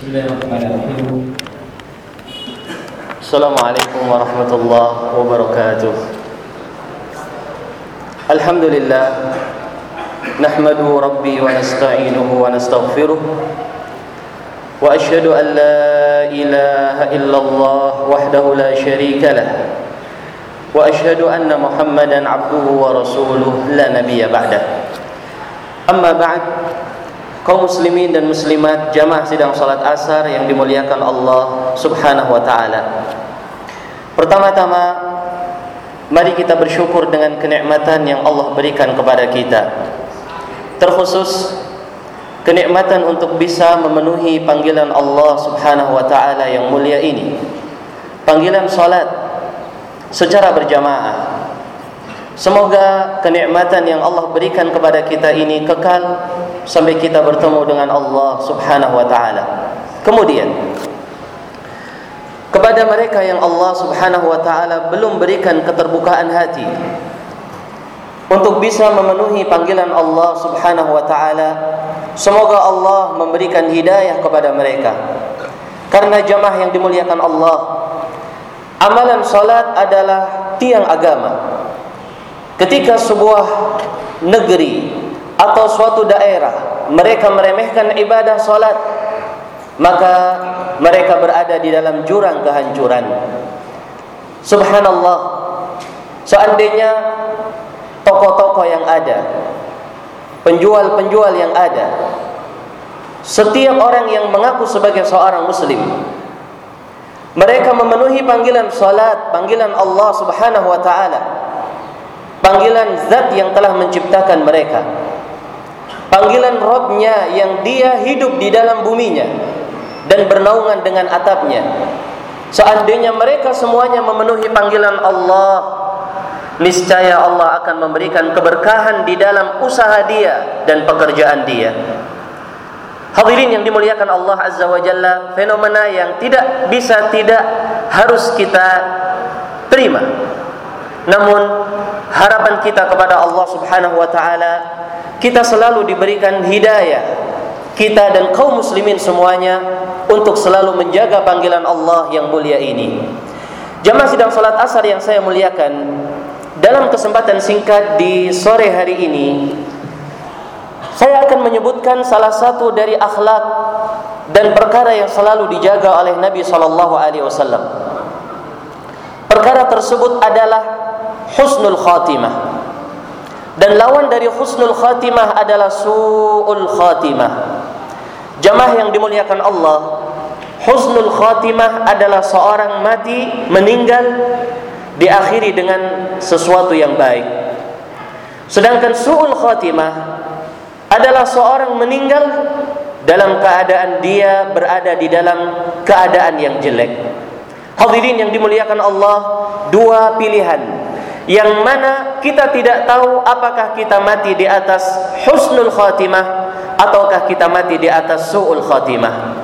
Bismillahirrahmanirrahim. Assalamualaikum warahmatullahi wabarakatuh. Alhamdulillah nahmadu rabbi wa nasta'inuhu wa nastaghfiruh wa ashhadu an la ilaha illallah wahdahu la syarika lah wa ashhadu anna muhammadan abduhu wa rasuluh la nabiyya ba'dah. Amma ba'd kaum muslimin dan muslimat jamaah sidang salat asar yang dimuliakan Allah Subhanahu wa taala. Pertama-tama mari kita bersyukur dengan kenikmatan yang Allah berikan kepada kita. Terkhusus kenikmatan untuk bisa memenuhi panggilan Allah Subhanahu wa taala yang mulia ini. Panggilan salat secara berjamaah. Semoga kenikmatan yang Allah berikan kepada kita ini kekal sampai kita bertemu dengan Allah Subhanahu wa taala. Kemudian kepada mereka yang Allah Subhanahu wa taala belum berikan keterbukaan hati untuk bisa memenuhi panggilan Allah Subhanahu wa taala, semoga Allah memberikan hidayah kepada mereka. Karena jamaah yang dimuliakan Allah, amalan salat adalah tiang agama Ketika sebuah negeri atau suatu daerah mereka meremehkan ibadah salat, maka mereka berada di dalam jurang kehancuran. Subhanallah. Seandainya toko-toko yang ada, penjual-penjual yang ada, setiap orang yang mengaku sebagai seorang muslim mereka memenuhi panggilan salat, panggilan Allah Subhanahu wa taala panggilan zat yang telah menciptakan mereka panggilan Robnya yang dia hidup di dalam buminya dan bernaungan dengan atapnya. Seandainya mereka semuanya memenuhi panggilan Allah niscaya Allah akan memberikan keberkahan di dalam usaha dia dan pekerjaan dia. Hadirin yang dimuliakan Allah Azza wa Jalla Fenomena yang tidak bisa tidak harus kita terima. Namun harapan kita kepada Allah Subhanahu wa taala kita selalu diberikan hidayah kita dan kaum muslimin semuanya untuk selalu menjaga panggilan Allah yang mulia ini. Jamaah sidang salat asar yang saya muliakan, dalam kesempatan singkat di sore hari ini saya akan menyebutkan salah satu dari akhlak dan perkara yang selalu dijaga oleh Nabi sallallahu alaihi wasallam. Perkara tersebut adalah husnul khatimah dan lawan dari husnul khatimah adalah su'ul khatimah. Jamaah yang dimuliakan Allah husnul khatimah adalah seorang mati meninggal diakhiri dengan sesuatu yang baik. Sedangkan su'ul khatimah adalah seorang meninggal dalam keadaan dia berada di dalam keadaan yang jelek. Hadirin yang dimuliakan Allah dua pilihan yang mana kita tidak tahu apakah kita mati di atas husnul khatimah ataukah kita mati di atas su'ul khatimah.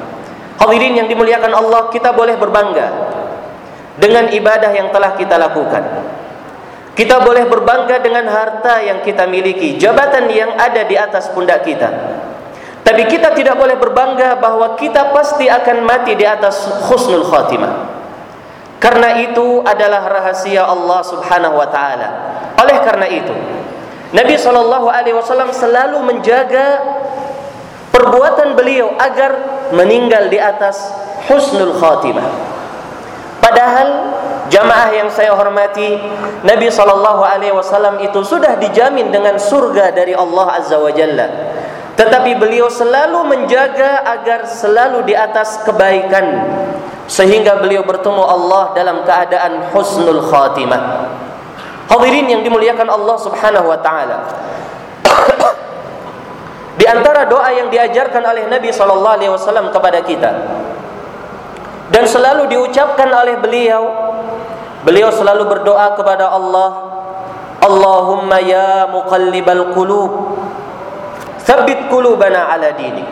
Hadirin yang dimuliakan Allah, kita boleh berbangga dengan ibadah yang telah kita lakukan. Kita boleh berbangga dengan harta yang kita miliki, jabatan yang ada di atas pundak kita. Tapi kita tidak boleh berbangga bahwa kita pasti akan mati di atas husnul khatimah. Karena itu adalah rahasia Allah Subhanahu wa taala. Oleh karena itu, Nabi sallallahu alaihi wasallam selalu menjaga perbuatan beliau agar meninggal di atas husnul khatimah. Padahal jamaah yang saya hormati, Nabi sallallahu alaihi wasallam itu sudah dijamin dengan surga dari Allah Azza wa Jalla. Tetapi beliau selalu menjaga agar selalu di atas kebaikan sehingga beliau bertemu Allah dalam keadaan husnul khatimah. Hadirin yang dimuliakan Allah Subhanahu wa taala. Di antara doa yang diajarkan oleh Nabi sallallahu alaihi wasallam kepada kita. Dan selalu diucapkan oleh beliau. Beliau selalu berdoa kepada Allah. Allahumma ya muqallibal qulub. Thabbit qulubana ala dinik.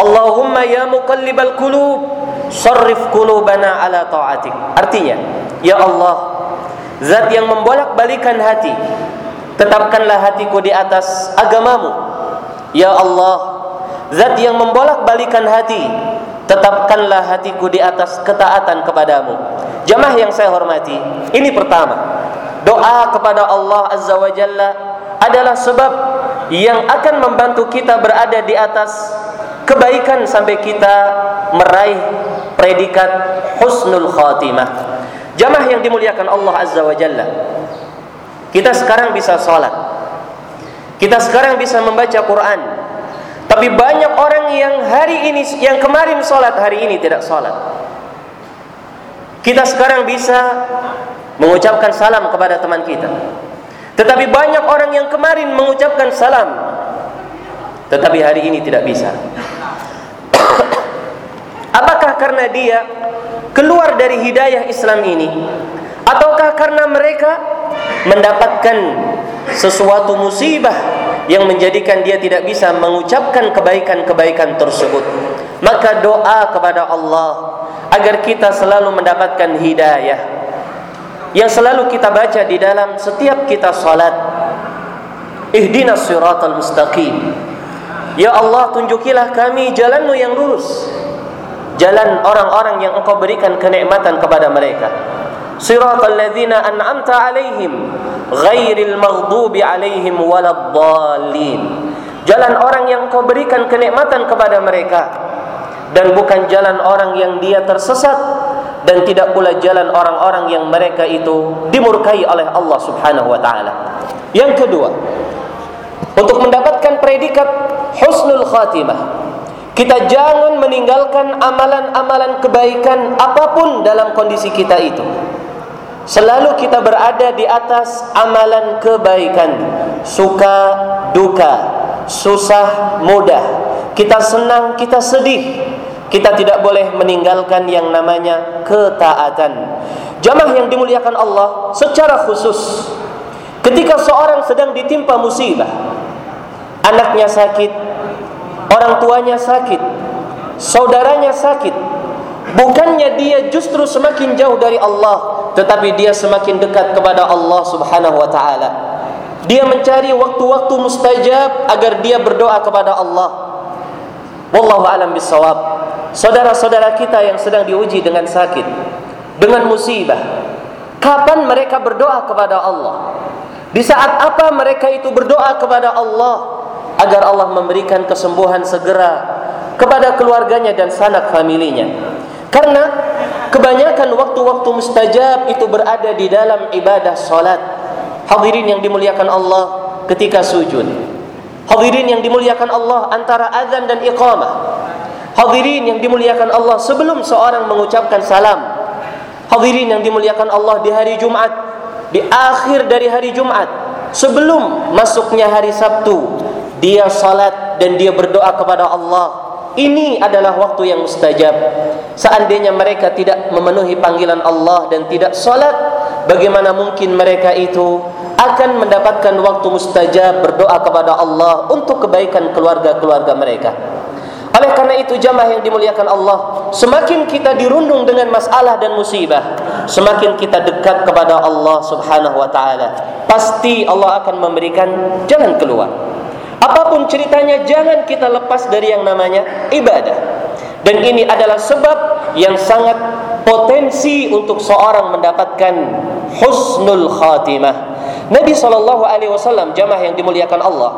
Allahumma ya muqallibal qulub sarrif qulubana ala ta'atik. Artinya, ya Allah, zat yang membolak-balikan hati, tetapkanlah hatiku di atas agamamu. Ya Allah, zat yang membolak-balikan hati tetapkanlah hatiku di atas ketaatan kepadamu jamaah yang saya hormati ini pertama doa kepada Allah azza wa jalla adalah sebab yang akan membantu kita berada di atas kebaikan sampai kita meraih predikat husnul khatimah jamaah yang dimuliakan Allah azza wa jalla kita sekarang bisa salat kita sekarang bisa membaca Quran tapi banyak orang yang hari ini, yang kemarin sholat, hari ini tidak sholat. Kita sekarang bisa mengucapkan salam kepada teman kita. Tetapi banyak orang yang kemarin mengucapkan salam. Tetapi hari ini tidak bisa. Apakah karena dia keluar dari hidayah Islam ini? Ataukah karena mereka mendapatkan sesuatu musibah yang menjadikan dia tidak bisa mengucapkan kebaikan-kebaikan tersebut. Maka doa kepada Allah agar kita selalu mendapatkan hidayah yang selalu kita baca di dalam setiap kita salat. Ihdinas siratal mustaqim. Ya Allah tunjukilah kami jalanmu yang lurus. Jalan orang-orang yang engkau berikan kenikmatan kepada mereka. Siratal ladzina an'amta alaihim ghairil maghdubi alaihim waladdallin. Jalan orang yang kau berikan kenikmatan kepada mereka dan bukan jalan orang yang dia tersesat dan tidak pula jalan orang-orang yang mereka itu dimurkai oleh Allah Subhanahu wa taala. Yang kedua, untuk mendapatkan predikat husnul khatimah, kita jangan meninggalkan amalan-amalan kebaikan apa pun dalam kondisi kita itu. Selalu kita berada di atas amalan kebaikan. Suka, duka Susah, mudah. Kita senang, kita sedih. Kita tidak boleh meninggalkan yang namanya ketaatan. Jamaah yang dimuliakan Allah Secara khusus Ketika seorang sedang ditimpa musibah Anaknya sakit Orang tuanya sakit Saudaranya sakit Bukannya dia justru semakin jauh dari Allah tetapi dia semakin dekat kepada Allah Subhanahu wa taala. Dia mencari waktu-waktu mustajab agar dia berdoa kepada Allah. Wallahu alam bisawab. Saudara-saudara kita yang sedang diuji dengan sakit, dengan musibah, kapan mereka berdoa kepada Allah? Di saat apa mereka itu berdoa kepada Allah agar Allah memberikan kesembuhan segera kepada keluarganya dan sanak familinya? Karena kebanyakan waktu-waktu mustajab itu berada di dalam ibadah salat. Hadirin yang dimuliakan Allah ketika sujud. Hadirin yang dimuliakan Allah antara azan dan iqamah. Hadirin yang dimuliakan Allah sebelum seorang mengucapkan salam. Hadirin yang dimuliakan Allah di hari Jumat, di akhir dari hari Jumat, sebelum masuknya hari Sabtu, dia salat dan dia berdoa kepada Allah ini adalah waktu yang mustajab. Seandainya mereka tidak memenuhi panggilan Allah dan tidak salat, bagaimana mungkin mereka itu akan mendapatkan waktu mustajab berdoa kepada Allah untuk kebaikan keluarga-keluarga mereka. Oleh karena itu jamaah yang dimuliakan Allah, semakin kita dirundung dengan masalah dan musibah, semakin kita dekat kepada Allah Subhanahu wa taala. Pasti Allah akan memberikan jalan keluar. Apa pun ceritanya jangan kita lepas dari yang namanya ibadah. Dan ini adalah sebab yang sangat potensi untuk seorang mendapatkan husnul khatimah. Nabi wasallam jamaah yang dimuliakan Allah.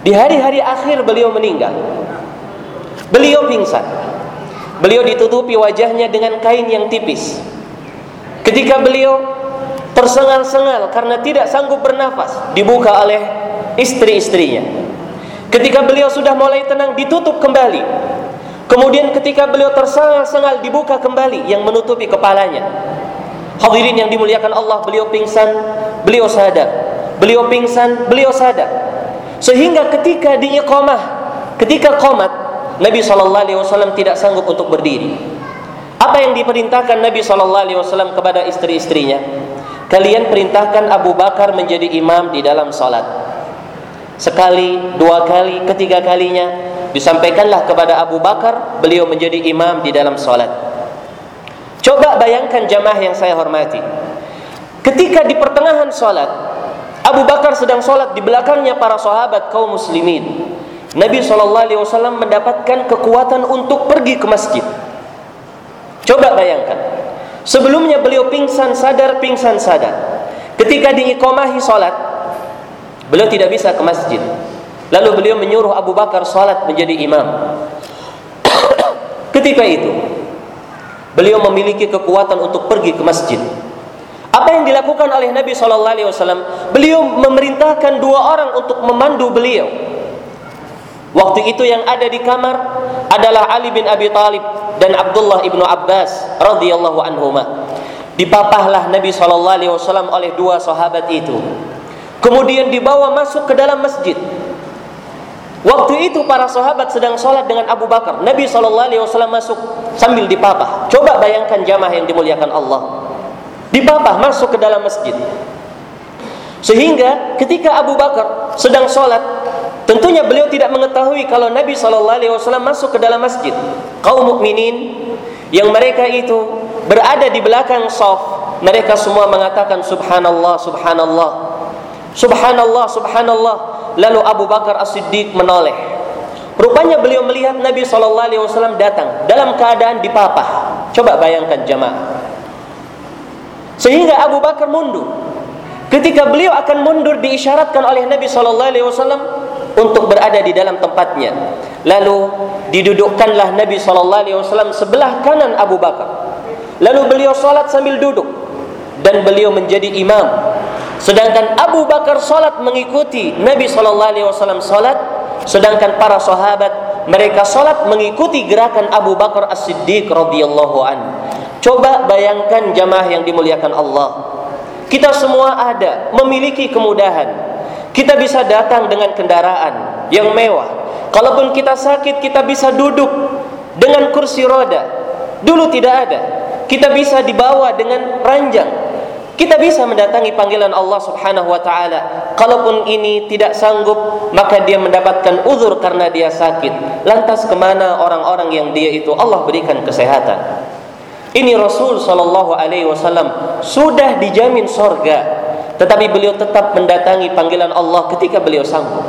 Di hari-hari akhir beliau meninggal. Beliau pingsan. Beliau ditutupi wajahnya dengan kain yang tipis. Ketika beliau tersengal-sengal karena tidak sanggup bernafas, dibuka oleh istri-istrinya. Ketika beliau sudah mulai tenang ditutup kembali. Kemudian ketika beliau tersengal-sengal dibuka kembali yang menutupi kepalanya. Hadirin yang dimuliakan Allah, beliau pingsan, beliau sadar. Beliau pingsan, beliau sadar. Sehingga ketika di iqamah, ketika qomat, Nabi SAW tidak sanggup untuk berdiri. Apa yang diperintahkan Nabi SAW kepada istri-istrinya? Kalian perintahkan Abu Bakar menjadi imam di dalam salat sekali, dua kali, ketiga kalinya disampaikanlah kepada Abu Bakar beliau menjadi imam di dalam solat. Coba bayangkan jamaah yang saya hormati. Ketika di pertengahan solat, Abu Bakar sedang solat di belakangnya para sahabat kaum muslimin Nabi SAW mendapatkan kekuatan untuk pergi ke masjid. Coba bayangkan. Sebelumnya beliau pingsan sadar, pingsan sadar. Ketika diikomahi salat, beliau tidak bisa ke masjid. Lalu beliau menyuruh Abu Bakar salat menjadi imam. Ketika itu, beliau memiliki kekuatan untuk pergi ke masjid. Apa yang dilakukan oleh Nabi SAW? Beliau memerintahkan dua orang untuk memandu beliau Waktu itu yang ada di kamar adalah Ali bin Abi Talib dan Abdullah ibnu Abbas radhiyallahu anhuma. Dipapahlah Nabi sallallahu alaihi wasallam oleh dua sahabat itu. Kemudian dibawa masuk ke dalam masjid. Waktu itu para sahabat sedang sholat dengan Abu Bakar. Nabi wasallam masuk sambil dipapah. Coba bayangkan jamaah yang dimuliakan Allah. Dipapah masuk ke dalam masjid. Sehingga ketika Abu Bakar sedang sholat Tentunya beliau tidak mengetahui kalau Nabi SAW masuk ke dalam masjid. Kaum mukminin yang mereka itu berada di belakang saf, mereka semua mengatakan subhanallah, subhanallah. Subhanallah, subhanallah. Lalu Abu Bakar As-Siddiq menoleh. Rupanya beliau melihat Nabi SAW datang dalam keadaan dipapah. Coba bayangkan jemaah. Sehingga Abu Bakar mundur. Ketika beliau akan mundur diisyaratkan oleh Nabi SAW untuk berada di dalam tempatnya. Lalu didudukkanlah Nabi sallallahu alaihi wasallam sebelah kanan Abu Bakar. Lalu beliau salat sambil duduk dan beliau menjadi imam. Sedangkan Abu Bakar salat mengikuti Nabi sallallahu alaihi wasallam salat, sedangkan para sahabat mereka salat mengikuti gerakan Abu Bakar As-Siddiq radhiyallahu an. Coba bayangkan jamaah yang dimuliakan Allah. Kita semua ada memiliki kemudahan kita bisa datang dengan kendaraan yang mewah. Kalaupun kita sakit, kita bisa duduk dengan kursi roda. Dulu tidak ada. Kita bisa dibawa dengan ranjang. Kita bisa mendatangi panggilan Allah Subhanahu wa taala. Kalaupun ini tidak sanggup, maka dia mendapatkan uzur karena dia sakit. Lantas ke mana orang-orang yang dia itu Allah berikan kesehatan? Ini Rasul sallallahu alaihi wasallam sudah dijamin sorga tetapi beliau tetap mendatangi panggilan Allah ketika beliau sanggup.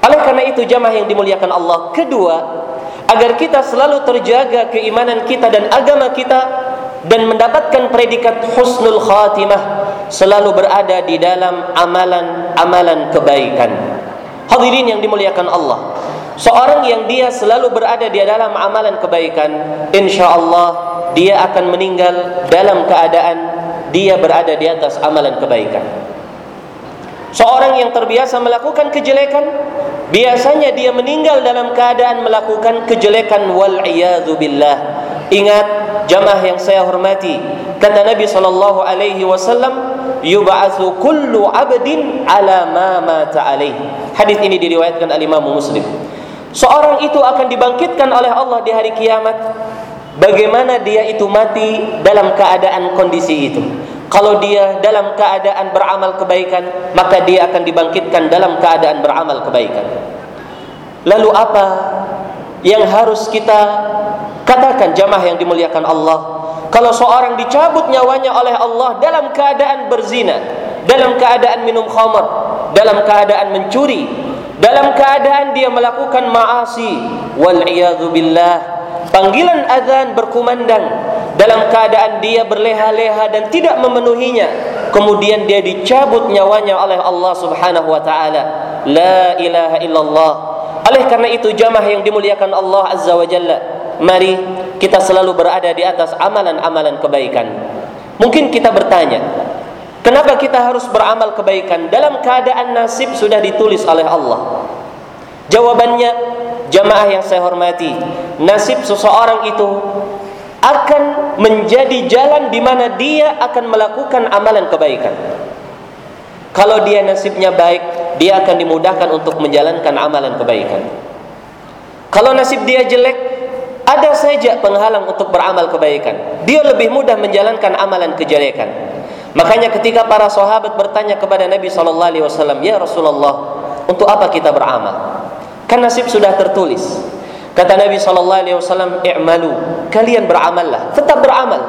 Oleh karena itu jamaah yang dimuliakan Allah, kedua, agar kita selalu terjaga keimanan kita dan agama kita dan mendapatkan predikat husnul khatimah selalu berada di dalam amalan-amalan kebaikan. Hadirin yang dimuliakan Allah. Seorang yang dia selalu berada di dalam amalan kebaikan, insya Allah dia akan meninggal dalam keadaan dia berada di atas amalan kebaikan. Seorang yang terbiasa melakukan kejelekan, biasanya dia meninggal dalam keadaan melakukan kejelekan wal billah. Ingat jamaah yang saya hormati, kata Nabi sallallahu alaihi wasallam, yub'atsu kullu 'abdin ala ma mata alaihi. Hadis ini diriwayatkan oleh Imam Muslim. Seorang itu akan dibangkitkan oleh Allah di hari kiamat Bagaimana dia itu mati dalam keadaan kondisi itu? Kalau dia dalam keadaan beramal kebaikan, maka dia akan dibangkitkan dalam keadaan beramal kebaikan. Lalu apa yang harus kita katakan jamaah yang dimuliakan Allah? Kalau seorang dicabut nyawanya oleh Allah dalam keadaan berzina, dalam keadaan minum khamar, dalam keadaan mencuri, dalam keadaan dia melakukan maasi, wal billah panggilan azan berkumandang dalam keadaan dia berleha-leha dan tidak memenuhinya kemudian dia dicabut nyawanya oleh Allah Subhanahu wa taala la ilaha illallah oleh karena itu jamaah yang dimuliakan Allah azza wa jalla mari kita selalu berada di atas amalan-amalan kebaikan mungkin kita bertanya kenapa kita harus beramal kebaikan dalam keadaan nasib sudah ditulis oleh Allah jawabannya jamaah yang saya hormati nasib seseorang itu akan menjadi jalan di mana dia akan melakukan amalan kebaikan. Kalau dia nasibnya baik, dia akan dimudahkan untuk menjalankan amalan kebaikan. Kalau nasib dia jelek, ada saja penghalang untuk beramal kebaikan. Dia lebih mudah menjalankan amalan kejelekan. Makanya ketika para sahabat bertanya kepada Nabi sallallahu alaihi wasallam, "Ya Rasulullah, untuk apa kita beramal?" Kan nasib sudah tertulis. Kata Nabi sallallahu alaihi wasallam, "I'malu." Kalian beramallah, tetap beramal.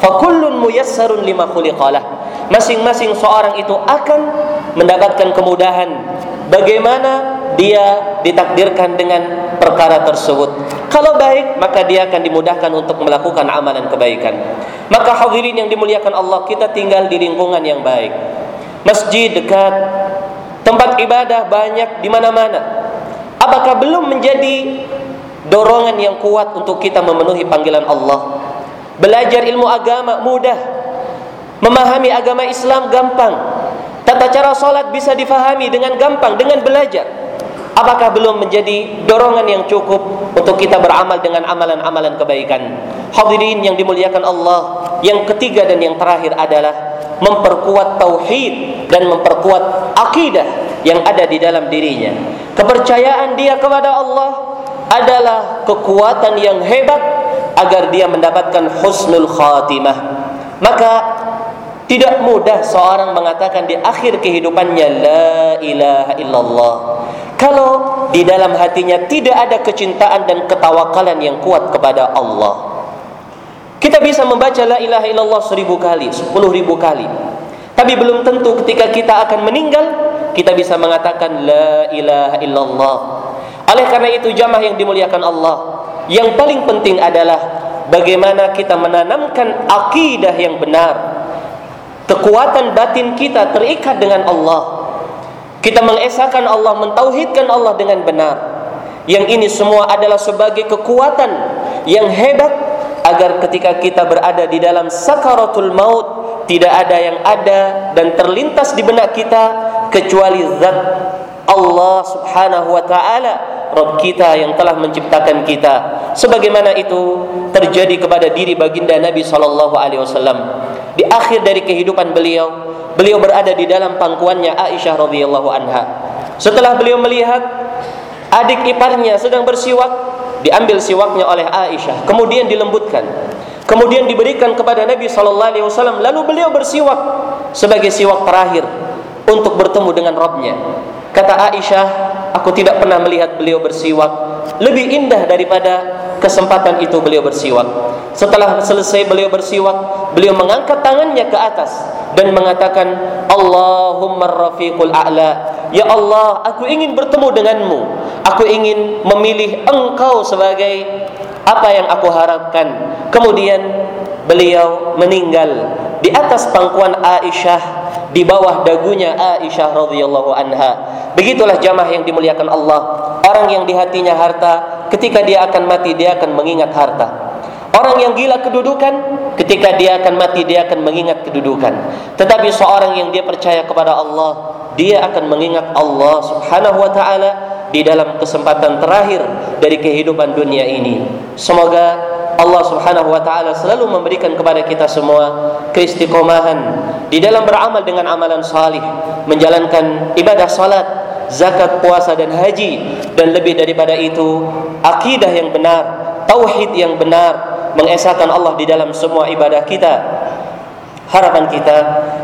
Fa kullun muyassarun lima khuliqalah. Masing-masing seorang itu akan mendapatkan kemudahan bagaimana dia ditakdirkan dengan perkara tersebut. Kalau baik, maka dia akan dimudahkan untuk melakukan amalan kebaikan. Maka hadirin yang dimuliakan Allah, kita tinggal di lingkungan yang baik. Masjid dekat, tempat ibadah banyak di mana-mana. Apakah belum menjadi dorongan yang kuat untuk kita memenuhi panggilan Allah? Belajar ilmu agama mudah. Memahami agama Islam gampang. Tata cara salat bisa difahami dengan gampang dengan belajar. Apakah belum menjadi dorongan yang cukup untuk kita beramal dengan amalan-amalan kebaikan? Hadirin yang dimuliakan Allah, yang ketiga dan yang terakhir adalah memperkuat tauhid dan memperkuat akidah yang ada di dalam dirinya. Kepercayaan dia kepada Allah adalah kekuatan yang hebat agar dia mendapatkan husnul khatimah. Maka tidak mudah seorang mengatakan di akhir kehidupannya la ilaha illallah. Kalau di dalam hatinya tidak ada kecintaan dan ketawakalan yang kuat kepada Allah. Kita bisa membaca la ilaha illallah seribu kali, sepuluh ribu kali. Tapi belum tentu ketika kita akan meninggal kita bisa mengatakan la ilaha illallah. Oleh karena itu jamaah yang dimuliakan Allah, yang paling penting adalah bagaimana kita menanamkan akidah yang benar. Kekuatan batin kita terikat dengan Allah. Kita mengesahkan Allah, mentauhidkan Allah dengan benar. Yang ini semua adalah sebagai kekuatan yang hebat agar ketika kita berada di dalam sakaratul maut tidak ada yang ada dan terlintas di benak kita kecuali zat Allah Subhanahu wa taala Rabb kita yang telah menciptakan kita sebagaimana itu terjadi kepada diri baginda Nabi sallallahu alaihi wasallam di akhir dari kehidupan beliau beliau berada di dalam pangkuannya Aisyah radhiyallahu anha setelah beliau melihat adik iparnya sedang bersiwak diambil siwaknya oleh Aisyah, kemudian dilembutkan, kemudian diberikan kepada Nabi Shallallahu Alaihi Wasallam, lalu beliau bersiwak sebagai siwak terakhir untuk bertemu dengan Robnya. Kata Aisyah, aku tidak pernah melihat beliau bersiwak lebih indah daripada kesempatan itu beliau bersiwak. Setelah selesai beliau bersiwak, beliau mengangkat tangannya ke atas dan mengatakan, Allahumma rafiqul a'la. Ya Allah, aku ingin bertemu denganmu. Aku ingin memilih engkau sebagai apa yang aku harapkan. Kemudian beliau meninggal di atas pangkuan Aisyah di bawah dagunya Aisyah radhiyallahu anha. Begitulah jamaah yang dimuliakan Allah. Orang yang di hatinya harta, ketika dia akan mati dia akan mengingat harta. Orang yang gila kedudukan, ketika dia akan mati dia akan mengingat kedudukan. Tetapi seorang yang dia percaya kepada Allah, dia akan mengingat Allah Subhanahu wa taala di dalam kesempatan terakhir dari kehidupan dunia ini. Semoga Allah Subhanahu wa taala selalu memberikan kepada kita semua keistiqomahan di dalam beramal dengan amalan salih, menjalankan ibadah salat, zakat, puasa dan haji dan lebih daripada itu akidah yang benar, tauhid yang benar, mengesahkan Allah di dalam semua ibadah kita. Harapan kita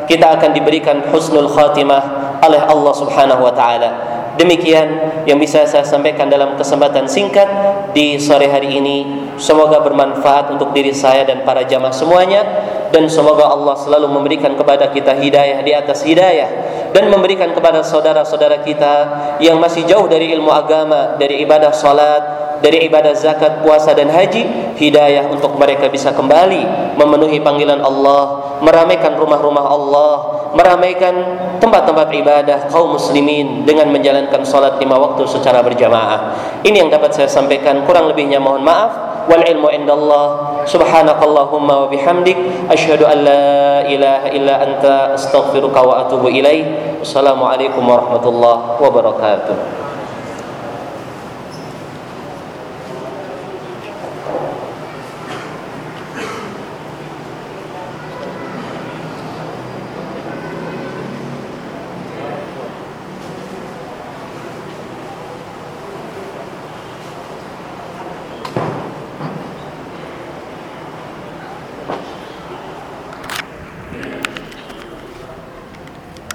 kita akan diberikan husnul khatimah oleh Allah Subhanahu wa taala. Demikian yang bisa saya sampaikan dalam kesempatan singkat di sore hari ini. Semoga bermanfaat untuk diri saya dan para jamaah semuanya dan semoga Allah selalu memberikan kepada kita hidayah di atas hidayah dan memberikan kepada saudara-saudara kita yang masih jauh dari ilmu agama, dari ibadah salat, dari ibadah zakat, puasa dan haji, hidayah untuk mereka bisa kembali memenuhi panggilan Allah, meramaikan rumah-rumah Allah, meramaikan tempat-tempat ibadah kaum muslimin dengan menjalankan salat lima waktu secara berjamaah. Ini yang dapat saya sampaikan. Kurang lebihnya mohon maaf. Wal ilmu indallah. Subhanakallahumma wa bihamdik asyhadu an la ilaha illa anta astaghfiruka wa atubu ilaik. Wassalamualaikum warahmatullahi wabarakatuh.